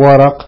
ورق